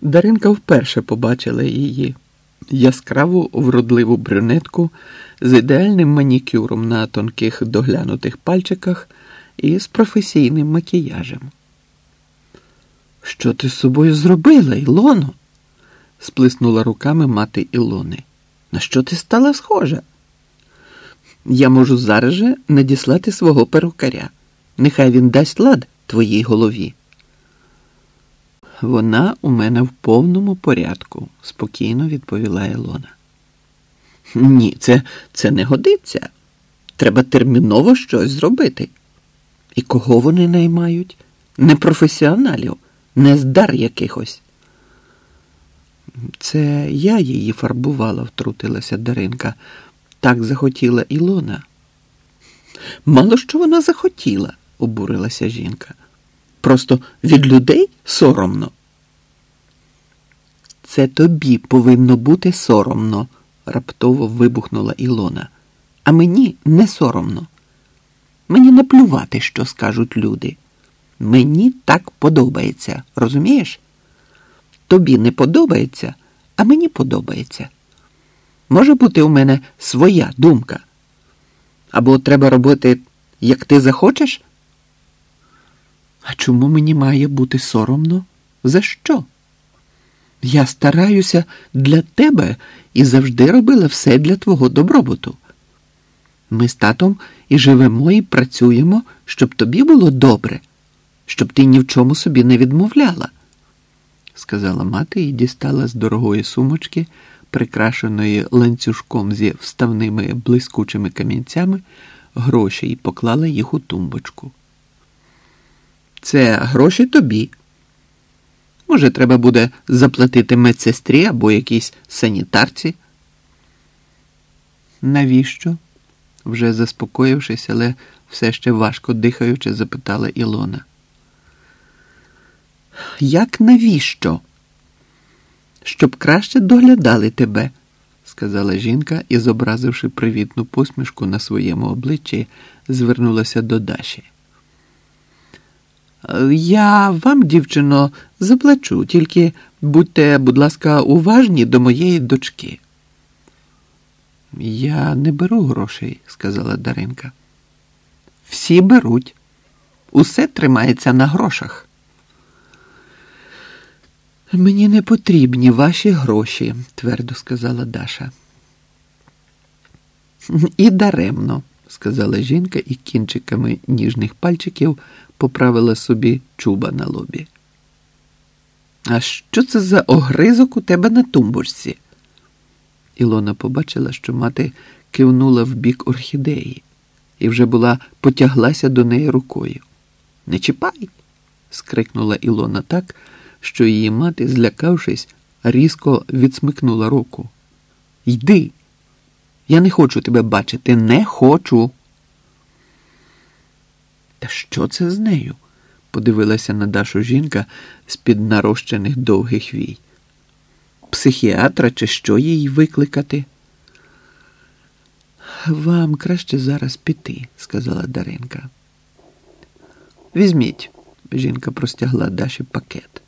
Даринка вперше побачила її яскраву вродливу брюнетку з ідеальним манікюром на тонких доглянутих пальчиках і з професійним макіяжем. Що ти з собою зробила, Ілоно? сплеснула руками мати Ілони. На що ти стала схожа? Я можу зараз же надіслати свого перукаря. Нехай він дасть лад твоїй голові. Вона у мене в повному порядку, спокійно відповіла Ілона. Ні, це, це не годиться. Треба терміново щось зробити. І кого вони наймають? Не професіоналів, не здар якихось. Це я її фарбувала, втрутилася Даринка. Так захотіла Ілона. Мало що вона захотіла, обурилася жінка. Просто від людей соромно. Це тобі повинно бути соромно, раптово вибухнула Ілона. А мені не соромно. Мені наплювати, що скажуть люди. Мені так подобається, розумієш? Тобі не подобається, а мені подобається. Може бути у мене своя думка. Або треба робити, як ти захочеш? А чому мені має бути соромно? За що? Я стараюся для тебе і завжди робила все для твого добробуту. Ми з татом і живемо, і працюємо, щоб тобі було добре, щоб ти ні в чому собі не відмовляла, сказала мати і дістала з дорогої сумочки, прикрашеної ланцюжком зі вставними блискучими камінцями, гроші і поклала їх у тумбочку. Це гроші тобі. Може, треба буде заплатити медсестрі або якійсь санітарці? Навіщо? вже заспокоївшись, але все ще важко дихаючи, запитала Ілона. Як навіщо? Щоб краще доглядали тебе, сказала жінка і, зобразивши привітну посмішку на своєму обличчі, звернулася до Даші. Я вам, дівчино, заплачу, тільки будьте, будь ласка, уважні до моєї дочки. Я не беру грошей, сказала Даринка. Всі беруть. Усе тримається на грошах. Мені не потрібні ваші гроші, твердо сказала Даша. І даремно, сказала жінка і кінчиками ніжних пальчиків поправила собі чуба на лобі. А що це за огризок у тебе на тумбочці? Ілона побачила, що мати кивнула в бік орхідеї і вже була потяглася до неї рукою. Не чіпай. скрикнула Ілона так, що її мати, злякавшись, різко відсмикнула руку. Йди, я не хочу тебе бачити, не хочу. Та що це з нею? подивилася на Дашу жінка з під нарощених довгих вій. Психіатра чи що їй викликати? Вам краще зараз піти, сказала Даринка. Візьміть, жінка простягла Даші пакет.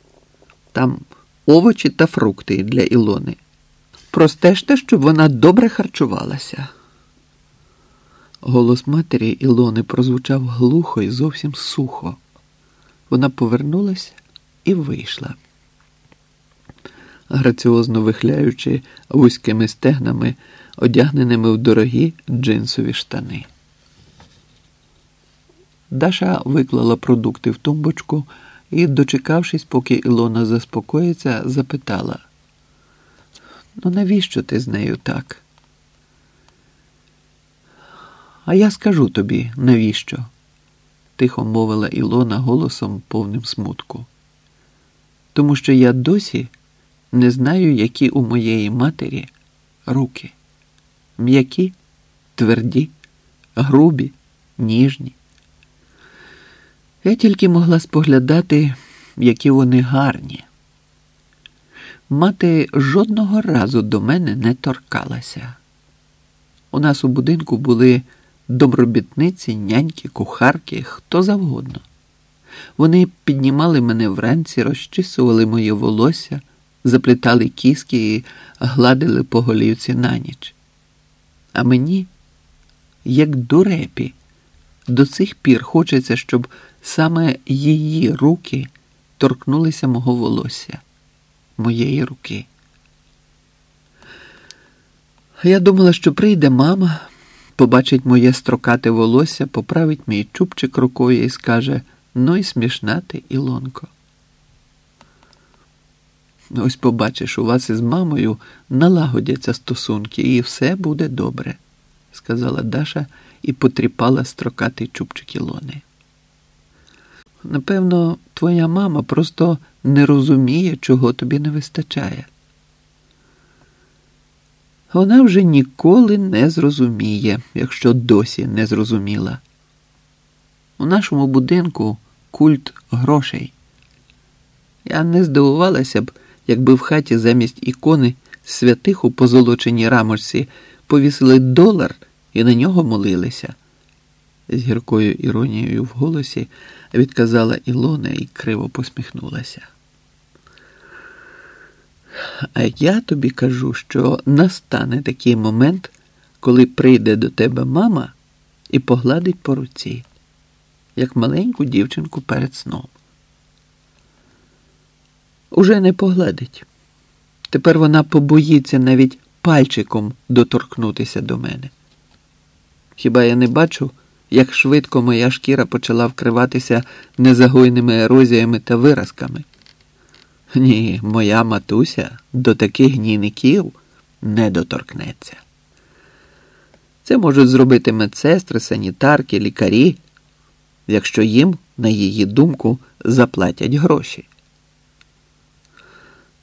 Там овочі та фрукти для Ілони. Простежте, щоб вона добре харчувалася. Голос матері Ілони прозвучав глухо і зовсім сухо. Вона повернулася і вийшла. Граціозно вихляючи вузькими стегнами, одягненими в дорогі джинсові штани. Даша виклала продукти в тумбочку і, дочекавшись, поки Ілона заспокоїться, запитала: Ну, навіщо ти з нею так? А я скажу тобі, навіщо? тихо мовила Ілона голосом повним смутку. Тому що я досі не знаю, які у моєї матері руки. М'які, тверді, грубі, ніжні. Я тільки могла споглядати, які вони гарні. Мати жодного разу до мене не торкалася. У нас у будинку були добробітниці, няньки, кухарки, хто завгодно. Вони піднімали мене вранці, розчісували моє волосся, заплітали кіски і гладили по голівці на ніч. А мені, як дурепі, до цих пір хочеться, щоб саме її руки торкнулися мого волосся, моєї руки. Я думала, що прийде мама, побачить моє строкате волосся, поправить мій чубчик рукою і скаже ну і смішна ти, Ілонко. Ось побачиш, у вас із мамою налагодяться стосунки, і все буде добре, сказала Даша і потріпала строкатий чубчик Ілони. Напевно, твоя мама просто не розуміє, чого тобі не вистачає. Вона вже ніколи не зрозуміє, якщо досі не зрозуміла. У нашому будинку культ грошей. Я не здивувалася б, якби в хаті замість ікони святих у позолоченій рамочці повісили долар і на нього молилися. З гіркою іронією в голосі відказала Ілона і криво посміхнулася. А я тобі кажу, що настане такий момент, коли прийде до тебе мама і погладить по руці, як маленьку дівчинку перед сном. Уже не погладить. Тепер вона побоїться навіть пальчиком доторкнутися до мене. Хіба я не бачу, як швидко моя шкіра почала вкриватися незагойними ерозіями та виразками? Ні, моя матуся до таких гнійників не доторкнеться. Це можуть зробити медсестри, санітарки, лікарі, якщо їм, на її думку, заплатять гроші.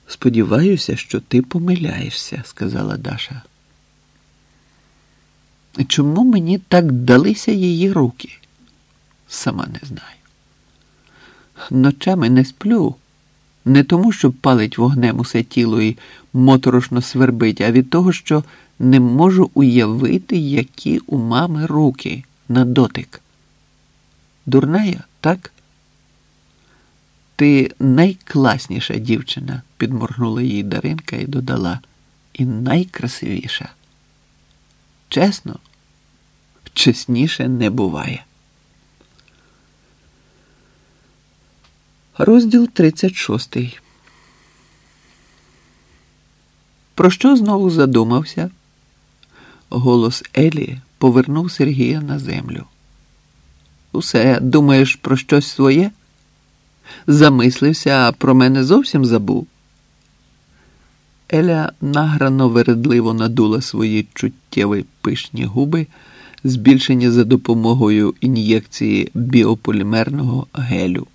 Сподіваюся, що ти помиляєшся, сказала Даша. Чому мені так далися її руки? Сама не знаю. Ночами не сплю. Не тому, що палить вогнем усе тіло і моторошно свербить, а від того, що не можу уявити, які у мами руки на дотик. Дурна я, так? Ти найкласніша дівчина, підморгнула їй Даринка і додала, і найкрасивіша. Чесно, чесніше не буває. Розділ 36. Про що знову задумався? Голос Елі повернув Сергія на землю. Усе думаєш про щось своє? Замислився, а про мене зовсім забув. Еля награно вередливо надула свої чуттєві пишні губи, збільшені за допомогою ін'єкції біополімерного гелю.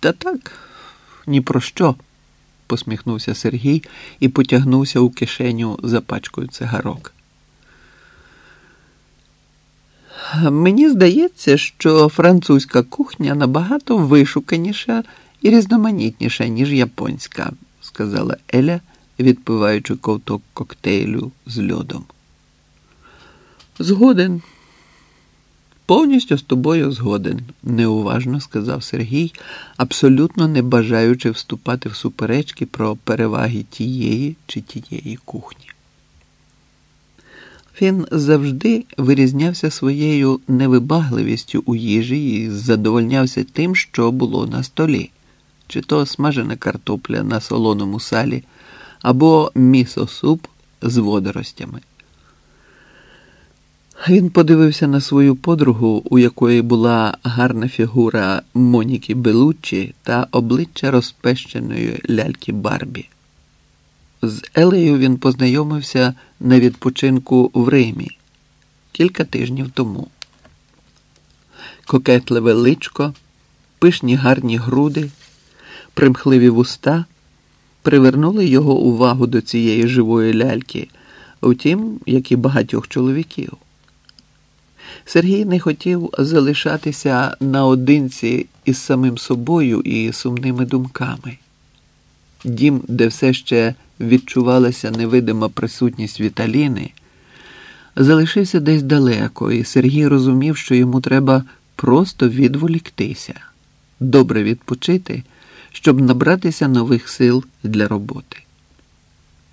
Та так, ні про що, посміхнувся Сергій і потягнувся у кишеню за пачкою цигарок. Мені здається, що французька кухня набагато вишуканіша і різноманітніша, ніж японська, сказала Еля, відпиваючи ковток коктейлю з льодом. Згоден. Повністю з тобою згоден, неуважно сказав Сергій, абсолютно не бажаючи вступати в суперечки про переваги тієї чи тієї кухні. Він завжди вирізнявся своєю невибагливістю у їжі і задовольнявся тим, що було на столі, чи то смажена картопля на солоному салі, або місосуп з водоростями. Він подивився на свою подругу, у якої була гарна фігура Моніки Белуччі та обличчя розпещеної ляльки Барбі. З Елею він познайомився на відпочинку в Римі кілька тижнів тому. Кокетливе личко, пишні гарні груди, примхливі вуста привернули його увагу до цієї живої ляльки, втім, як і багатьох чоловіків. Сергій не хотів залишатися наодинці із самим собою і сумними думками. Дім, де все ще відчувалася невидима присутність Віталіни, залишився десь далеко, і Сергій розумів, що йому треба просто відволіктися, добре відпочити, щоб набратися нових сил для роботи.